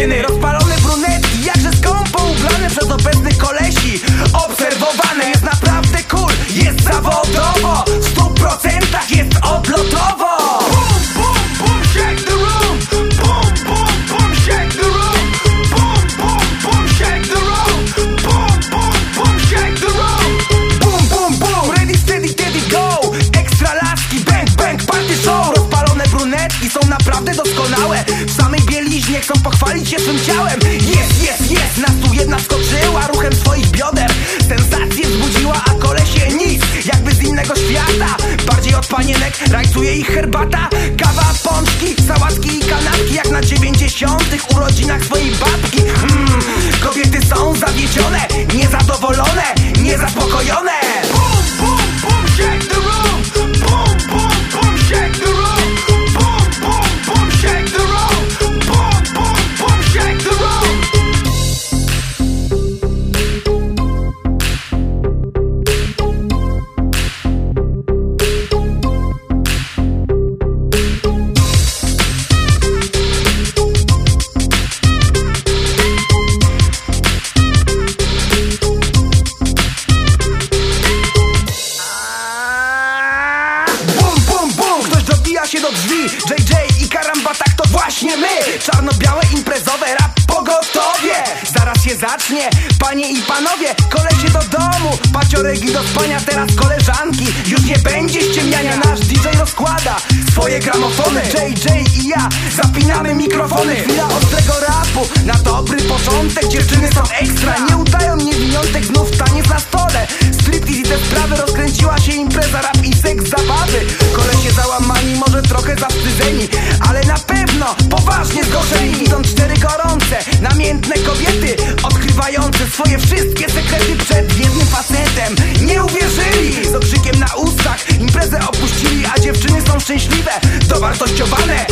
blondyny Rozpalone brunetki, jakże skąpo ubrane przez obecnych kolesi. Obserwowane jest naprawdę cool, jest zawodowo W stu procentach jest odlotowo. Boom, boom, boom, shake the room. Boom, boom, boom, shake the room. Boom, boom, boom, shake the room. Boom, boom, boom, shake the room. Boom, boom, boom, ready, steady, steady, go. Ekstra laski, bang, bang, party show. Rozpalone brunetki są naprawdę doskonałe chcą pochwalić się swym ciałem. Jest, jest, jest, nas tu jedna skoczyła Ruchem swoich bioder. Sensację wzbudziła, a kolesie nic Jakby z innego świata. Bardziej od panienek rajcuje ich herbata. Kawa, pączki, sałatki i kanapki Jak na dziewięćdziesiątych urodzinach swojej babki. Mm, Kobiety są zawiedzione, niezadowolone, się do drzwi. JJ i Karamba, tak to właśnie my. Czarno-białe imprezowe rap pogotowie. Zaraz się zacznie, panie i panowie Kolesie do domu, pacioregi do spania Teraz koleżanki, już nie będzie ściemniania Nasz DJ rozkłada swoje gramofony. JJ i ja zapinamy mikrofony. Chwila ostrego rapu, na dobry początek Dziewczyny są ekstra, nie udają Ale na pewno poważnie zgorzeni Idą cztery gorące, namiętne kobiety Odkrywające swoje wszystkie sekrety przed jednym facetem. Nie uwierzyli, z okrzykiem na ustach Imprezę opuścili, a dziewczyny są szczęśliwe Dowartościowane